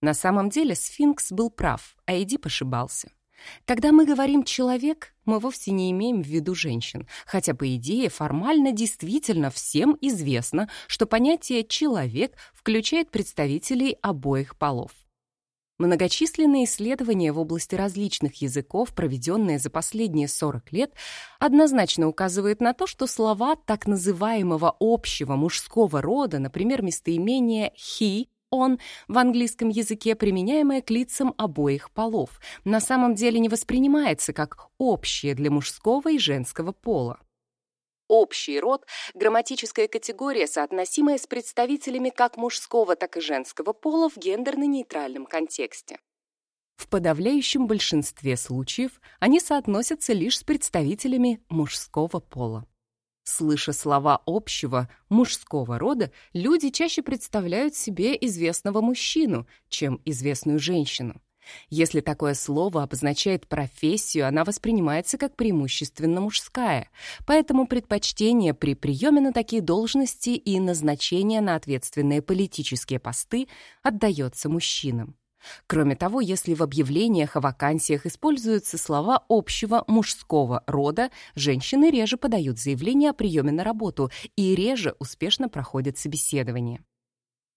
На самом деле сфинкс был прав, а Эдип ошибался. Когда мы говорим «человек», мы вовсе не имеем в виду женщин, хотя, по идее, формально действительно всем известно, что понятие «человек» включает представителей обоих полов. Многочисленные исследования в области различных языков, проведенные за последние 40 лет, однозначно указывают на то, что слова так называемого общего мужского рода, например, местоимение «he», он в английском языке, применяемое к лицам обоих полов, на самом деле не воспринимается как общее для мужского и женского пола. Общий род — грамматическая категория, соотносимая с представителями как мужского, так и женского пола в гендерно-нейтральном контексте. В подавляющем большинстве случаев они соотносятся лишь с представителями мужского пола. Слыша слова общего, мужского рода, люди чаще представляют себе известного мужчину, чем известную женщину. Если такое слово обозначает профессию, она воспринимается как преимущественно мужская, поэтому предпочтение при приеме на такие должности и назначение на ответственные политические посты отдается мужчинам. Кроме того, если в объявлениях о вакансиях используются слова общего мужского рода, женщины реже подают заявление о приеме на работу и реже успешно проходят собеседование.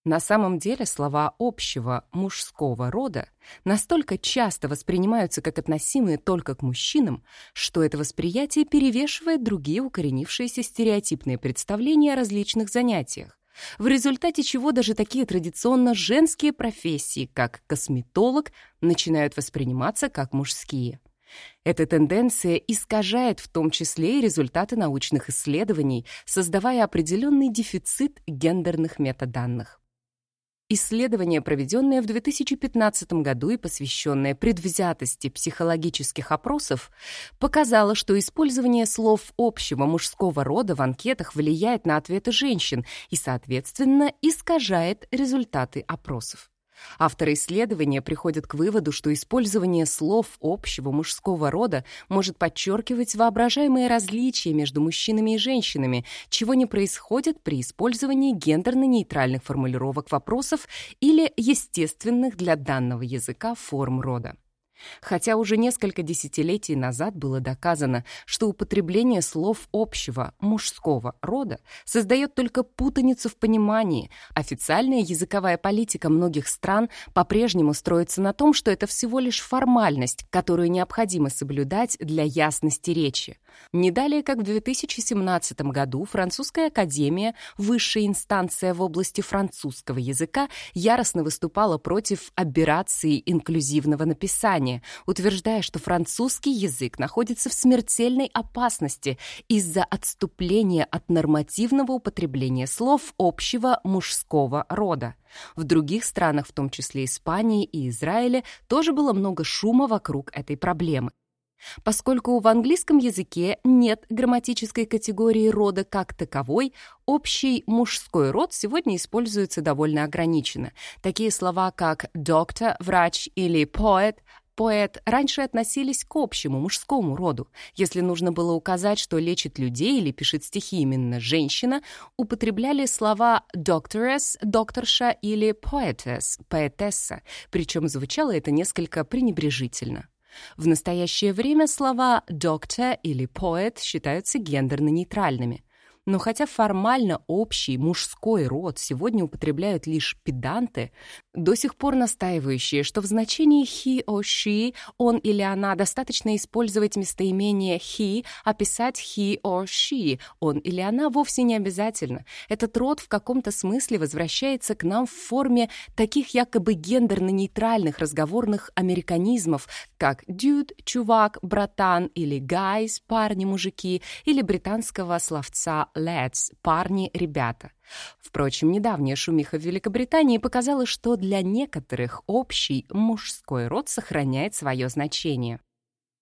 На самом деле слова общего мужского рода настолько часто воспринимаются как относимые только к мужчинам, что это восприятие перевешивает другие укоренившиеся стереотипные представления о различных занятиях в результате чего даже такие традиционно женские профессии, как косметолог, начинают восприниматься как мужские. Эта тенденция искажает в том числе и результаты научных исследований, создавая определенный дефицит гендерных метаданных. Исследование, проведенное в 2015 году и посвященное предвзятости психологических опросов, показало, что использование слов общего мужского рода в анкетах влияет на ответы женщин и, соответственно, искажает результаты опросов. Авторы исследования приходят к выводу, что использование слов общего мужского рода может подчеркивать воображаемые различия между мужчинами и женщинами, чего не происходит при использовании гендерно-нейтральных формулировок вопросов или естественных для данного языка форм рода. Хотя уже несколько десятилетий назад было доказано, что употребление слов общего мужского рода создает только путаницу в понимании, официальная языковая политика многих стран по-прежнему строится на том, что это всего лишь формальность, которую необходимо соблюдать для ясности речи. Не далее, как в 2017 году Французская академия, высшая инстанция в области французского языка, яростно выступала против аберрации инклюзивного написания, исследования, утверждая, что французский язык находится в смертельной опасности из-за отступления от нормативного употребления слов общего мужского рода. В других странах, в том числе Испании и Израиле, тоже было много шума вокруг этой проблемы. Поскольку в английском языке нет грамматической категории рода как таковой, общий мужской род сегодня используется довольно ограниченно. Такие слова, как «доктор», «врач» или «поэт» поэт раньше относились к общему мужскому роду. Если нужно было указать, что лечит людей или пишет стихи именно женщина, употребляли слова «doctoress», «докторша» или «poetess», «поэтесса», причем звучало это несколько пренебрежительно. В настоящее время слова «доктор» или «поэт» считаются гендерно-нейтральными. Но хотя формально общий мужской род сегодня употребляют лишь педанты, до сих пор настаивающие, что в значении he or she, он или она, достаточно использовать местоимение he, а писать he or she, он или она вовсе не обязательно. Этот род в каком-то смысле возвращается к нам в форме таких якобы гендерно-нейтральных разговорных американизмов, как dude, чувак, братан или guys, парни, мужики, или британского словца lads, парни, ребята. Впрочем, недавняя шумиха в Великобритании показала, что для некоторых общий мужской род сохраняет свое значение.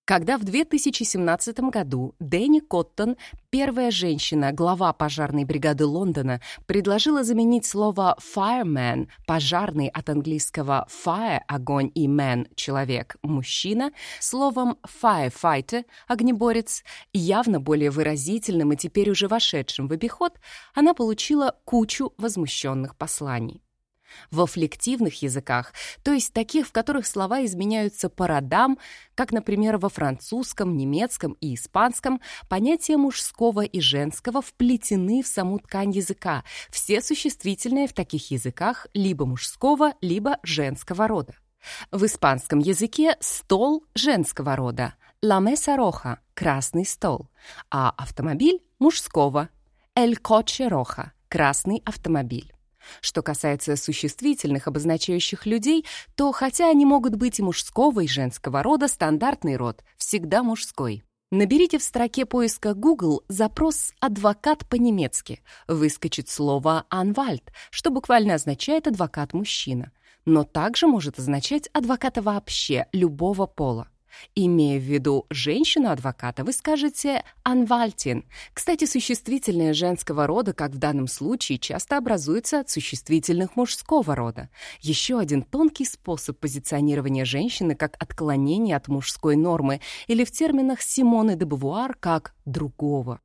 Когда в 2017 году Дэнни Коттон, первая женщина, глава пожарной бригады Лондона, предложила заменить слово fireman, пожарный от английского fire – огонь и man – человек, мужчина, словом firefighter – огнеборец, явно более выразительным и теперь уже вошедшим в обиход, она получила кучу возмущенных посланий. Во флективных языках, то есть таких, в которых слова изменяются по родам, как, например, во французском, немецком и испанском, понятия мужского и женского вплетены в саму ткань языка. Все существительные в таких языках либо мужского, либо женского рода. В испанском языке стол женского рода, la mesa roja – красный стол, а автомобиль – мужского, el coche roja – красный автомобиль. Что касается существительных, обозначающих людей, то хотя они могут быть и мужского, и женского рода, стандартный род всегда мужской. Наберите в строке поиска Google запрос «адвокат» по-немецки. Выскочит слово «анвальд», что буквально означает «адвокат-мужчина», но также может означать адвоката вообще, любого пола. Имея в виду женщину-адвоката, вы скажете «анвальтин». Кстати, существительное женского рода, как в данном случае, часто образуется от существительных мужского рода. Еще один тонкий способ позиционирования женщины как отклонение от мужской нормы или в терминах Симоны де Бувуар как «другого».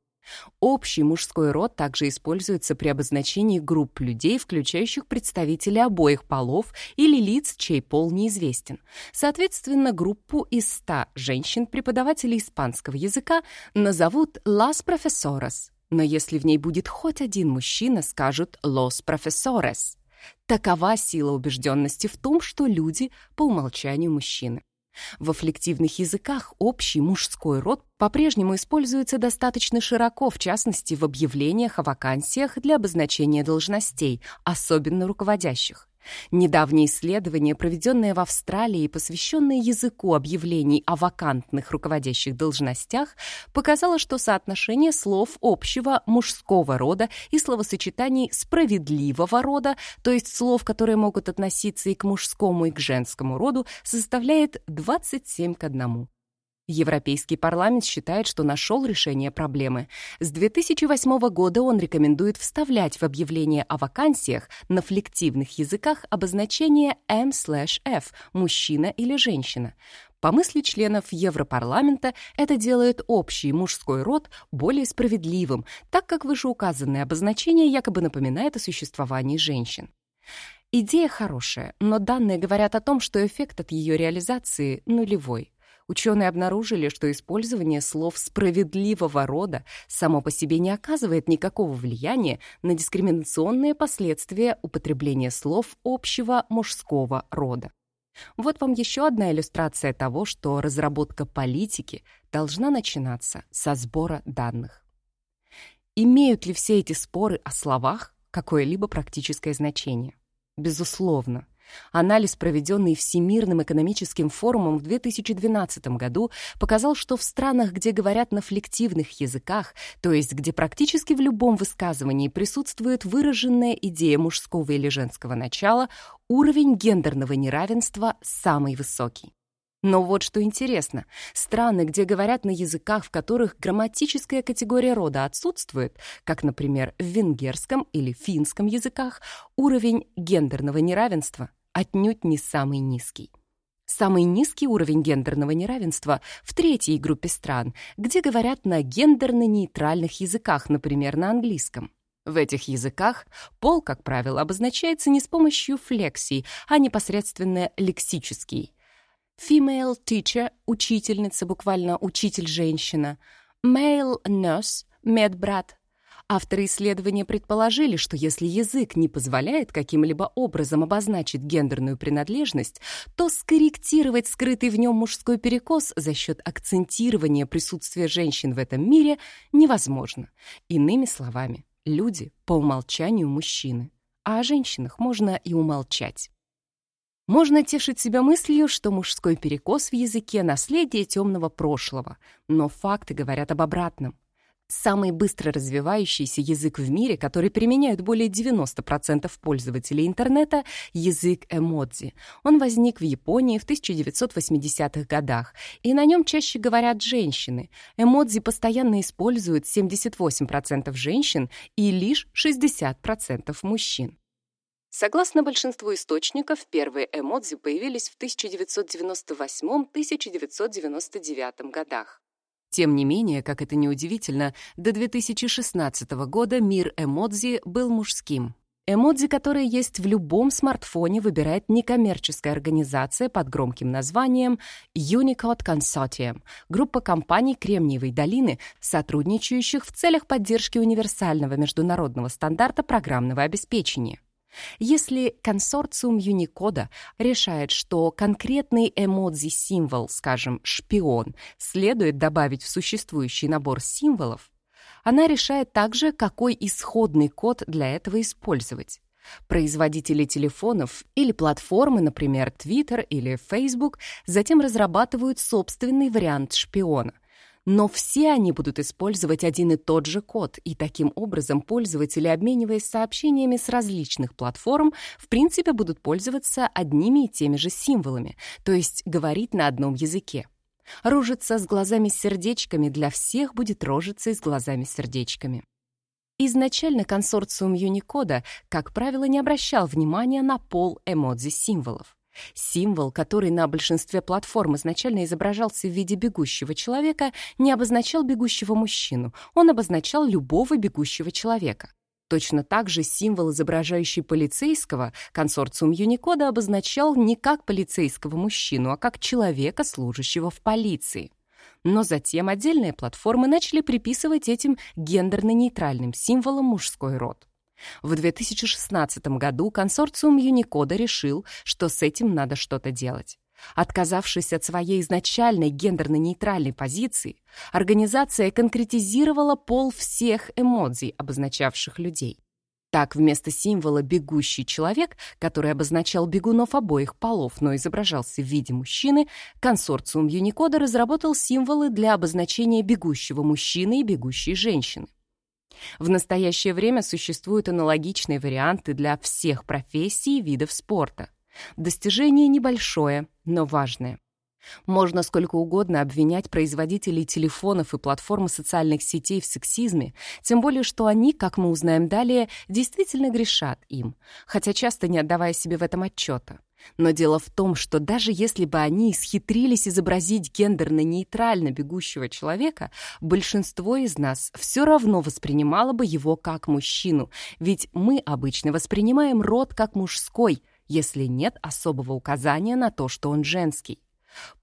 Общий мужской род также используется при обозначении групп людей, включающих представителей обоих полов или лиц, чей пол неизвестен. Соответственно, группу из 100 женщин-преподавателей испанского языка назовут «las profesoras», но если в ней будет хоть один мужчина, скажут «los profesores». Такова сила убежденности в том, что люди по умолчанию мужчины. Во флективных языках общий мужской род по-прежнему используется достаточно широко, в частности, в объявлениях о вакансиях для обозначения должностей, особенно руководящих. Недавнее исследование, проведенное в Австралии, посвященное языку объявлений о вакантных руководящих должностях, показало, что соотношение слов общего мужского рода и словосочетаний справедливого рода, то есть слов, которые могут относиться и к мужскому, и к женскому роду, составляет 27 к 1. Европейский парламент считает, что нашел решение проблемы. С 2008 года он рекомендует вставлять в объявления о вакансиях на флективных языках обозначение M/F – мужчина или женщина. По мысли членов Европарламента, это делает общий мужской род более справедливым, так как вышеуказанное обозначение якобы напоминает о существовании женщин. Идея хорошая, но данные говорят о том, что эффект от ее реализации нулевой. Ученые обнаружили, что использование слов справедливого рода само по себе не оказывает никакого влияния на дискриминационные последствия употребления слов общего мужского рода. Вот вам еще одна иллюстрация того, что разработка политики должна начинаться со сбора данных. Имеют ли все эти споры о словах какое-либо практическое значение? Безусловно. Анализ, проведенный Всемирным экономическим форумом в 2012 году, показал, что в странах, где говорят на флективных языках, то есть где практически в любом высказывании присутствует выраженная идея мужского или женского начала, уровень гендерного неравенства самый высокий. Но вот что интересно, страны, где говорят на языках, в которых грамматическая категория рода отсутствует, как, например, в венгерском или финском языках, уровень гендерного неравенства отнюдь не самый низкий. Самый низкий уровень гендерного неравенства в третьей группе стран, где говорят на гендерно-нейтральных языках, например, на английском. В этих языках пол, как правило, обозначается не с помощью флексий, а непосредственно лексический. Female teacher — учительница, буквально учитель-женщина. Male nurse — медбрат. Авторы исследования предположили, что если язык не позволяет каким-либо образом обозначить гендерную принадлежность, то скорректировать скрытый в нем мужской перекос за счет акцентирования присутствия женщин в этом мире невозможно. Иными словами, люди по умолчанию мужчины, а о женщинах можно и умолчать. Можно тешить себя мыслью, что мужской перекос в языке — наследие темного прошлого, но факты говорят об обратном. Самый быстро развивающийся язык в мире, который применяют более 90% пользователей интернета — язык эмодзи. Он возник в Японии в 1980-х годах, и на нем чаще говорят женщины. Эмодзи постоянно используют 78% женщин и лишь 60% мужчин. Согласно большинству источников, первые эмодзи появились в 1998-1999 годах. Тем не менее, как это ни удивительно, до 2016 года мир эмодзи был мужским. Эмодзи, которые есть в любом смартфоне, выбирает некоммерческая организация под громким названием Unicode Consortium, группа компаний Кремниевой долины, сотрудничающих в целях поддержки универсального международного стандарта программного обеспечения. Если консорциум Unicode решает, что конкретный эмодзи-символ, скажем, шпион, следует добавить в существующий набор символов, она решает также, какой исходный код для этого использовать. Производители телефонов или платформы, например, Twitter или Facebook, затем разрабатывают собственный вариант шпиона. Но все они будут использовать один и тот же код, и таким образом пользователи, обмениваясь сообщениями с различных платформ, в принципе будут пользоваться одними и теми же символами, то есть говорить на одном языке. Рожица с глазами-сердечками для всех будет рожицей с глазами-сердечками. Изначально консорциум Юникода, как правило, не обращал внимания на пол эмодзи-символов. Символ, который на большинстве платформ изначально изображался в виде бегущего человека, не обозначал бегущего мужчину, он обозначал любого бегущего человека. Точно так же символ, изображающий полицейского, консорциум Юникода обозначал не как полицейского мужчину, а как человека, служащего в полиции. Но затем отдельные платформы начали приписывать этим гендерно-нейтральным символам мужской род. В 2016 году консорциум Юникода решил, что с этим надо что-то делать. Отказавшись от своей изначальной гендерно-нейтральной позиции, организация конкретизировала пол всех эмодзи, обозначавших людей. Так, вместо символа «бегущий человек», который обозначал бегунов обоих полов, но изображался в виде мужчины, консорциум Юникода разработал символы для обозначения бегущего мужчины и бегущей женщины. В настоящее время существуют аналогичные варианты для всех профессий и видов спорта. Достижение небольшое, но важное. Можно сколько угодно обвинять производителей телефонов и платформ социальных сетей в сексизме, тем более что они, как мы узнаем далее, действительно грешат им, хотя часто не отдавая себе в этом отчета. Но дело в том, что даже если бы они исхитрились изобразить гендерно-нейтрально бегущего человека, большинство из нас все равно воспринимало бы его как мужчину, ведь мы обычно воспринимаем род как мужской – если нет особого указания на то, что он женский.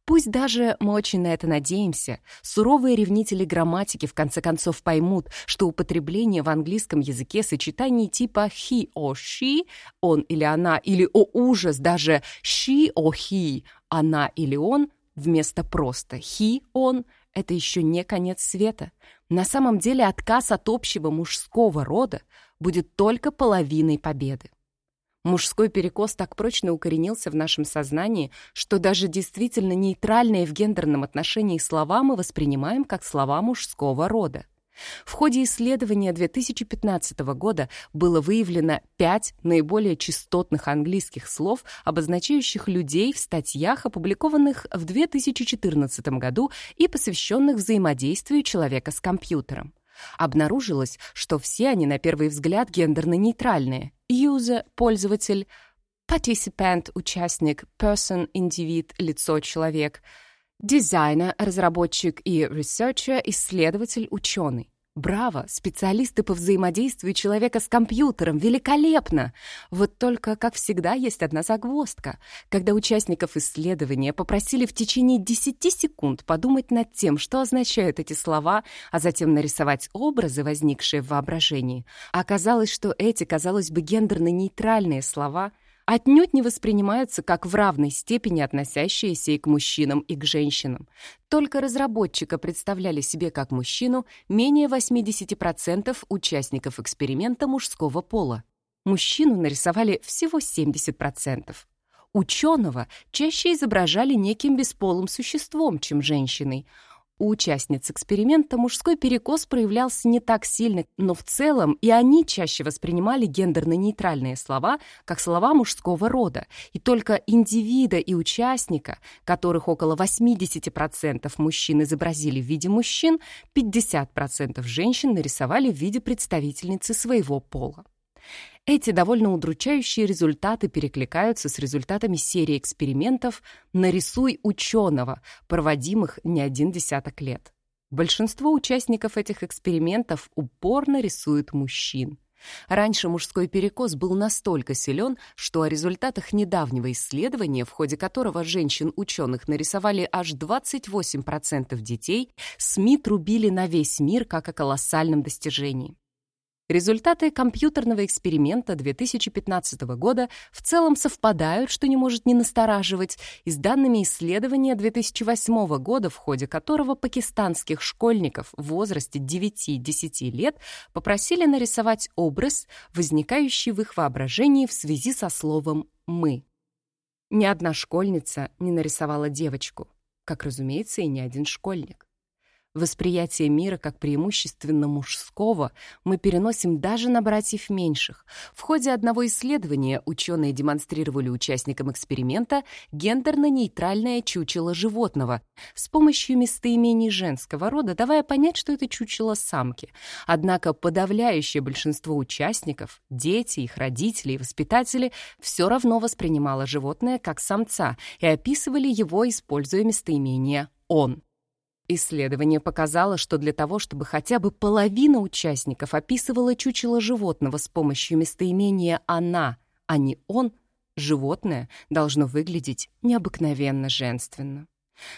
Пусть даже мы очень на это надеемся, суровые ревнители грамматики в конце концов поймут, что употребление в английском языке сочетаний типа he or she, он или она, или, о ужас, даже she or he, она или он, вместо просто he, он, это еще не конец света. На самом деле отказ от общего мужского рода будет только половиной победы. Мужской перекос так прочно укоренился в нашем сознании, что даже действительно нейтральные в гендерном отношении слова мы воспринимаем как слова мужского рода. В ходе исследования 2015 года было выявлено пять наиболее частотных английских слов, обозначающих людей в статьях, опубликованных в 2014 году и посвященных взаимодействию человека с компьютером. Обнаружилось, что все они на первый взгляд гендерно-нейтральные. User — пользователь, participant — участник, person — индивид, лицо, человек, дизайнер — разработчик и researcher — исследователь, ученый. Браво! Специалисты по взаимодействию человека с компьютером! Великолепно! Вот только, как всегда, есть одна загвоздка. Когда участников исследования попросили в течение 10 секунд подумать над тем, что означают эти слова, а затем нарисовать образы, возникшие в воображении, оказалось, что эти, казалось бы, гендерно-нейтральные слова отнюдь не воспринимаются как в равной степени относящиеся и к мужчинам, и к женщинам. Только разработчика представляли себе как мужчину менее 80% участников эксперимента мужского пола. Мужчину нарисовали всего 70%. Ученого чаще изображали неким бесполым существом, чем женщиной – у участниц эксперимента мужской перекос проявлялся не так сильно, но в целом и они чаще воспринимали гендерно-нейтральные слова как слова мужского рода, и только индивида и участника, которых около 80% мужчин изобразили в виде мужчин, 50% женщин нарисовали в виде представительницы своего пола. Эти довольно удручающие результаты перекликаются с результатами серии экспериментов «Нарисуй ученого», проводимых не один десяток лет. Большинство участников этих экспериментов упорно рисуют мужчин. Раньше мужской перекос был настолько силен, что о результатах недавнего исследования, в ходе которого женщин-ученых нарисовали аж 28% детей, СМИ трубили на весь мир как о колоссальном достижении. Результаты компьютерного эксперимента 2015 года в целом совпадают, что не может не настораживать, и с данными исследования 2008 года, в ходе которого пакистанских школьников в возрасте 9-10 лет попросили нарисовать образ, возникающий в их воображении в связи со словом «мы». Ни одна школьница не нарисовала девочку, как, разумеется, и ни один школьник. Восприятие мира как преимущественно мужского мы переносим даже на братьев меньших. В ходе одного исследования ученые демонстрировали участникам эксперимента гендерно-нейтральное чучело животного с помощью местоимений женского рода, давая понять, что это чучело самки. Однако подавляющее большинство участников, дети, их родители и воспитатели, все равно воспринимало животное как самца и описывали его, используя местоимение «он». Исследование показало, что для того, чтобы хотя бы половина участников описывала чучело животного с помощью местоимения «она», а не «он», животное должно выглядеть необыкновенно женственно.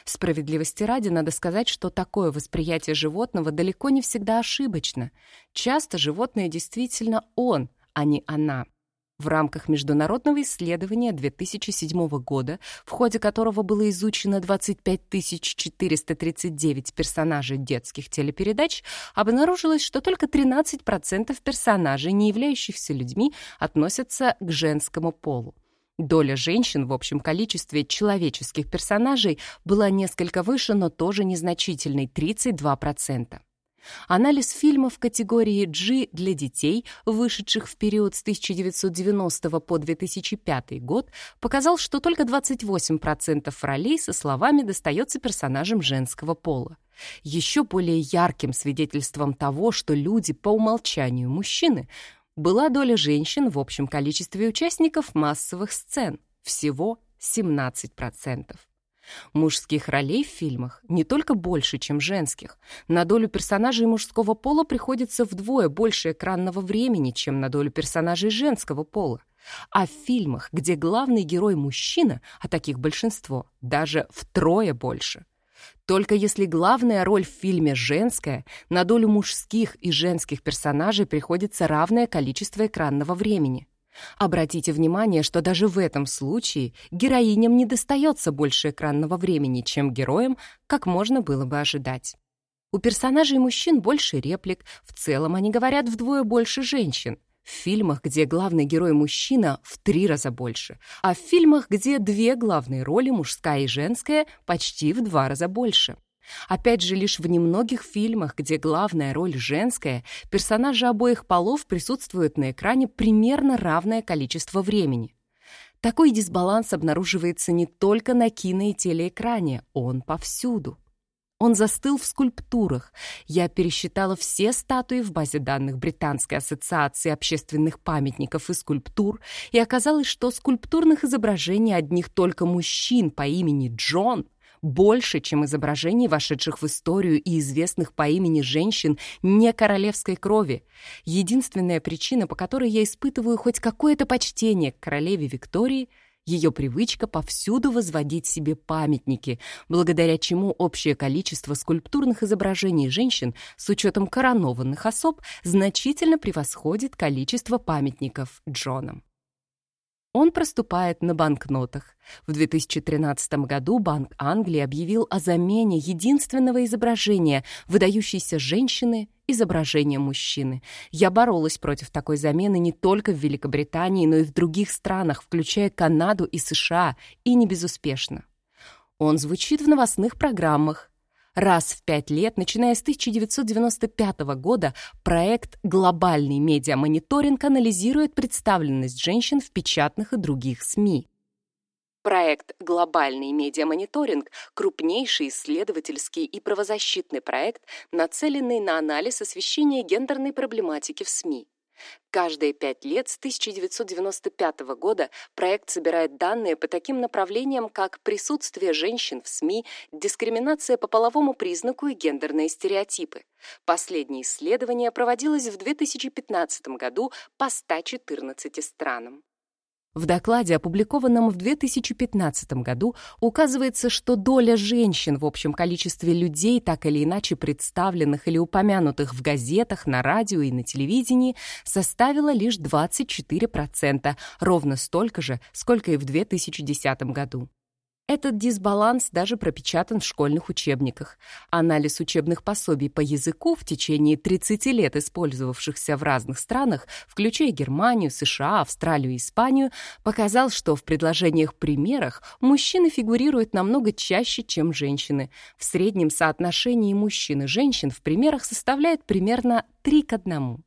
Справедливости ради надо сказать, что такое восприятие животного далеко не всегда ошибочно. Часто животное действительно «он», а не «она». В рамках международного исследования 2007 года, в ходе которого было изучено 25 439 персонажей детских телепередач, обнаружилось, что только 13% персонажей, не являющихся людьми, относятся к женскому полу. Доля женщин в общем количестве человеческих персонажей была несколько выше, но тоже незначительной – 32%. Анализ фильмов категории G для детей, вышедших в период с 1990 по 2005 год, показал, что только 28% ролей со словами достается персонажам женского пола. Еще более ярким свидетельством того, что люди по умолчанию мужчины, была доля женщин в общем количестве участников массовых сцен – всего 17%. Мужских ролей в фильмах не только больше, чем женских. На долю персонажей мужского пола приходится вдвое больше экранного времени, чем на долю персонажей женского пола. А в фильмах, где главный герой мужчина, а таких большинство, даже втрое больше. Только если главная роль в фильме женская, на долю мужских и женских персонажей приходится равное количество экранного времени. Обратите внимание, что даже в этом случае героиням не достается больше экранного времени, чем героям, как можно было бы ожидать. У персонажей мужчин больше реплик, в целом они говорят вдвое больше женщин. В фильмах, где главный герой мужчина, в три раза больше, а в фильмах, где две главные роли, мужская и женская, почти в два раза больше. Опять же, лишь в немногих фильмах, где главная роль женская, персонажи обоих полов присутствуют на экране примерно равное количество времени. Такой дисбаланс обнаруживается не только на кино и телеэкране, он повсюду. Он застыл в скульптурах. Я пересчитала все статуи в базе данных Британской ассоциации общественных памятников и скульптур, и оказалось, что скульптурных изображений одних только мужчин по имени Джон больше, чем изображений, вошедших в историю и известных по имени женщин не королевской крови. Единственная причина, по которой я испытываю хоть какое-то почтение к королеве Виктории — ее привычка повсюду возводить себе памятники, благодаря чему общее количество скульптурных изображений женщин с учетом коронованных особ значительно превосходит количество памятников Джонам. Он проступает на банкнотах. В 2013 году Банк Англии объявил о замене единственного изображения выдающейся женщины изображением мужчины. Я боролась против такой замены не только в Великобритании, но и в других странах, включая Канаду и США, и не безуспешно. Он звучит в новостных программах, Раз в пять лет, начиная с 1995 года, проект «Глобальный медиамониторинг» анализирует представленность женщин в печатных и других СМИ. Проект «Глобальный медиамониторинг» — крупнейший исследовательский и правозащитный проект, нацеленный на анализ освещения гендерной проблематики в СМИ. Каждые пять лет с 1995 года проект собирает данные по таким направлениям, как присутствие женщин в СМИ, дискриминация по половому признаку и гендерные стереотипы. Последнее исследование проводилось в 2015 году по 114 странам. В докладе, опубликованном в 2015 году, указывается, что доля женщин в общем количестве людей, так или иначе представленных или упомянутых в газетах, на радио и на телевидении, составила лишь 24%, ровно столько же, сколько и в 2010 году. Этот дисбаланс даже пропечатан в школьных учебниках. Анализ учебных пособий по языку в течение 30 лет использовавшихся в разных странах, включая Германию, США, Австралию и Испанию, показал, что в предложениях-примерах мужчины фигурируют намного чаще, чем женщины. В среднем соотношении мужчин и женщин в примерах составляет примерно 3 к 1.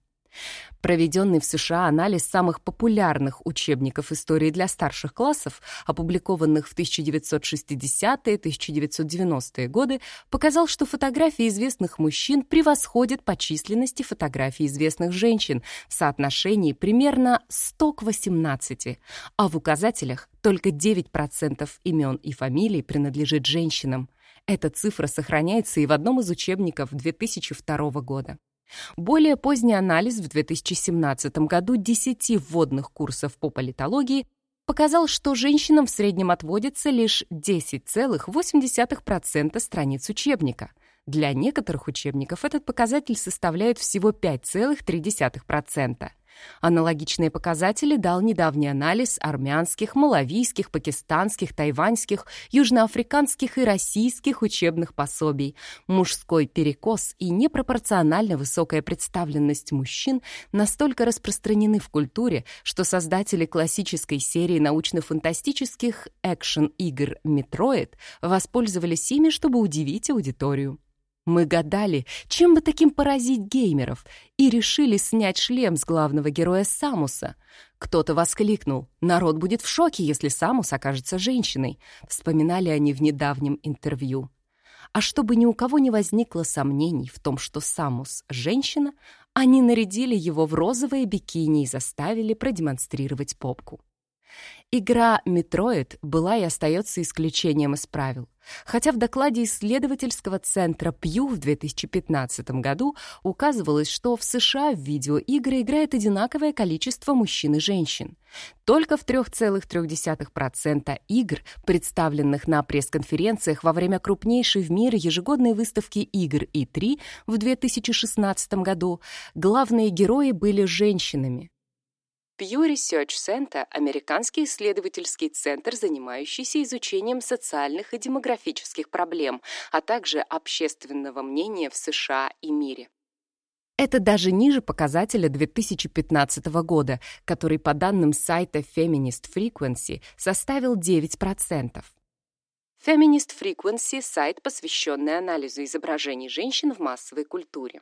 Проведенный в США анализ самых популярных учебников истории для старших классов, опубликованных в 1960-1990-е годы, показал, что фотографии известных мужчин превосходят по численности фотографии известных женщин в соотношении примерно 100 к 18, а в указателях только 9% имен и фамилий принадлежит женщинам. Эта цифра сохраняется и в одном из учебников 2002 года. Более поздний анализ в 2017 году 10 вводных курсов по политологии показал, что женщинам в среднем отводится лишь 10,8% страниц учебника. Для некоторых учебников этот показатель составляет всего 5,3%. Аналогичные показатели дал недавний анализ армянских, малавийских, пакистанских, тайваньских, южноафриканских и российских учебных пособий. Мужской перекос и непропорционально высокая представленность мужчин настолько распространены в культуре, что создатели классической серии научно-фантастических экшен-игр «Metroid» воспользовались ими, чтобы удивить аудиторию. Мы гадали, чем бы таким поразить геймеров, и решили снять шлем с главного героя Самуса. Кто-то воскликнул, народ будет в шоке, если Самус окажется женщиной. Вспоминали они в недавнем интервью. А чтобы ни у кого не возникло сомнений в том, что Самус — женщина, они нарядили его в розовое бикини и заставили продемонстрировать попку. Игра «Метроид» была и остается исключением из правил. Хотя в докладе исследовательского центра Пью в 2015 году указывалось, что в США в видеоигры играет одинаковое количество мужчин и женщин. Только в 3,3% игр, представленных на пресс-конференциях во время крупнейшей в мире ежегодной выставки игр И3 в 2016 году, главные герои были женщинами. Pew Research Center – американский исследовательский центр, занимающийся изучением социальных и демографических проблем, а также общественного мнения в США и мире. Это даже ниже показателя 2015 года, который по данным сайта Feminist Frequency составил 9%. Feminist Frequency – сайт, посвященный анализу изображений женщин в массовой культуре.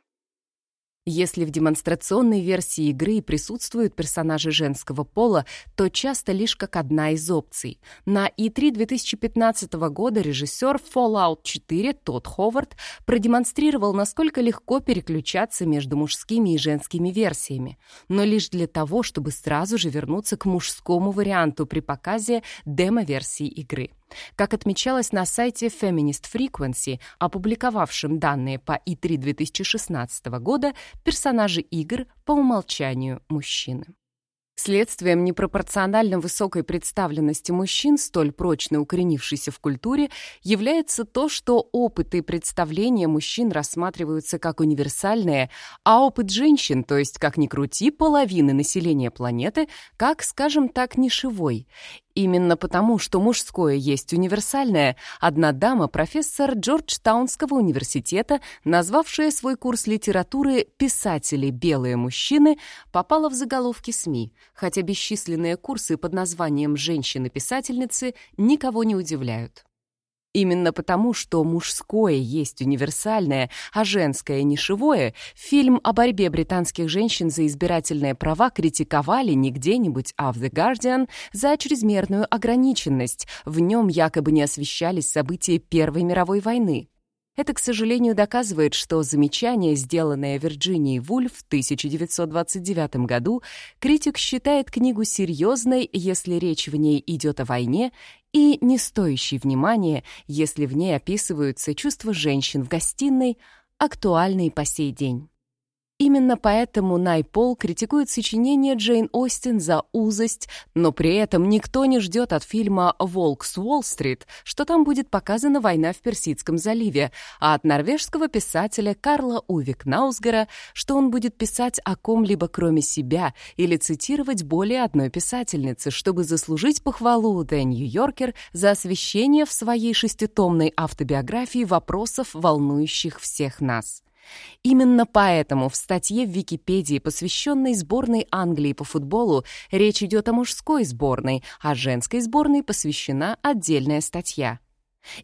Если в демонстрационной версии игры присутствуют персонажи женского пола, то часто лишь как одна из опций. На E3 2015 года режиссер Fallout 4 Тодд Ховард продемонстрировал, насколько легко переключаться между мужскими и женскими версиями, но лишь для того, чтобы сразу же вернуться к мужскому варианту при показе демо-версии игры. Как отмечалось на сайте Feminist Frequency, опубликовавшем данные по И3 2016 года, персонажи игр по умолчанию мужчины. Следствием непропорционально высокой представленности мужчин, столь прочно укоренившейся в культуре, является то, что опыты и представления мужчин рассматриваются как универсальные, а опыт женщин, то есть, как ни крути, половины населения планеты, как, скажем так, нишевой. Именно потому, что мужское есть универсальное, одна дама, профессор Джорджтаунского университета, назвавшая свой курс литературы «Писатели. Белые мужчины», попала в заголовки СМИ, хотя бесчисленные курсы под названием «Женщины-писательницы» никого не удивляют. Именно потому, что мужское есть универсальное, а женское — нишевое, фильм о борьбе британских женщин за избирательные права критиковали не где-нибудь, а в The Guardian за чрезмерную ограниченность. В нем якобы не освещались события Первой мировой войны. Это, к сожалению, доказывает, что замечание, сделанное Вирджинией Вульф в 1929 году, критик считает книгу серьезной, если речь в ней идет о войне, и не стоящей внимания, если в ней описываются чувства женщин в гостиной, актуальные по сей день. Именно поэтому Найпол критикует сочинение Джейн Остин за узость, но при этом никто не ждет от фильма «Волк с Уолл-стрит», что там будет показана война в Персидском заливе, а от норвежского писателя Карла Увик Наусгера, что он будет писать о ком-либо кроме себя или цитировать более одной писательницы, чтобы заслужить похвалу The Yorker за освещение в своей шеститомной автобиографии вопросов, волнующих всех нас. Именно поэтому в статье в Википедии, посвященной сборной Англии по футболу, речь идет о мужской сборной, а женской сборной посвящена отдельная статья.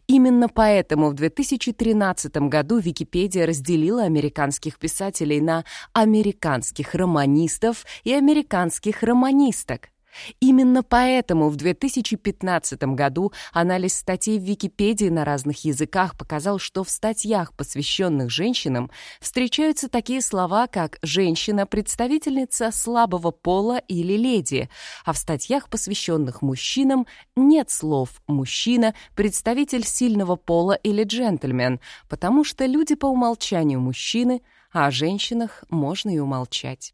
Именно поэтому в 2013 году Википедия разделила американских писателей на американских романистов и американских романисток. Именно поэтому в 2015 году анализ статей в Википедии на разных языках показал, что в статьях, посвященных женщинам, встречаются такие слова, как «женщина», «представительница слабого пола» или «леди», а в статьях, посвященных мужчинам, нет слов «мужчина», «представитель сильного пола» или «джентльмен», потому что люди по умолчанию мужчины, а о женщинах можно и умолчать.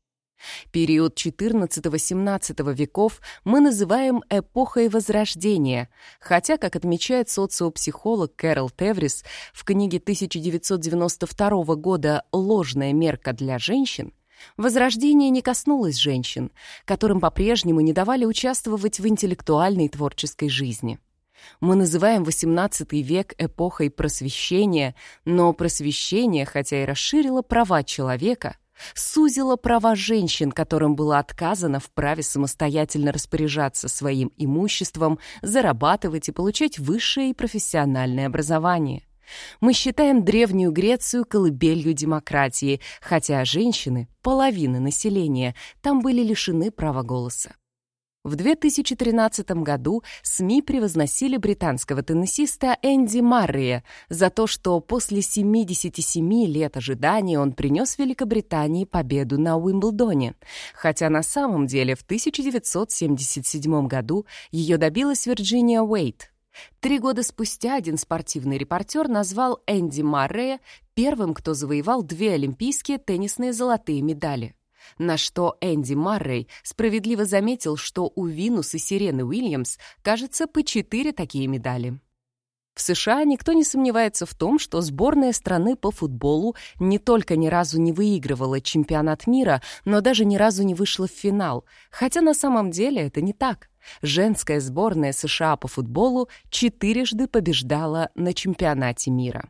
Период XIV-XVII веков мы называем эпохой Возрождения, хотя, как отмечает социопсихолог Кэрол Теврис в книге 1992 года «Ложная мерка для женщин», Возрождение не коснулось женщин, которым по-прежнему не давали участвовать в интеллектуальной творческой жизни. Мы называем XVIII век эпохой просвещения, но просвещение, хотя и расширило права человека — сузила права женщин, которым было отказано в праве самостоятельно распоряжаться своим имуществом, зарабатывать и получать высшее и профессиональное образование. Мы считаем Древнюю Грецию колыбелью демократии, хотя женщины, половина населения, там были лишены права голоса. В 2013 году СМИ превозносили британского теннисиста Энди Маррея за то, что после 77 лет ожидания он принес Великобритании победу на Уимблдоне, хотя на самом деле в 1977 году ее добилась Вирджиния Уэйт. Три года спустя один спортивный репортер назвал Энди Маррея первым, кто завоевал две олимпийские теннисные золотые медали. На что Энди Маррей справедливо заметил, что у Винус и Сирены Уильямс, кажется, по четыре такие медали. В США никто не сомневается в том, что сборная страны по футболу не только ни разу не выигрывала чемпионат мира, но даже ни разу не вышла в финал. Хотя на самом деле это не так. Женская сборная США по футболу четырежды побеждала на чемпионате мира.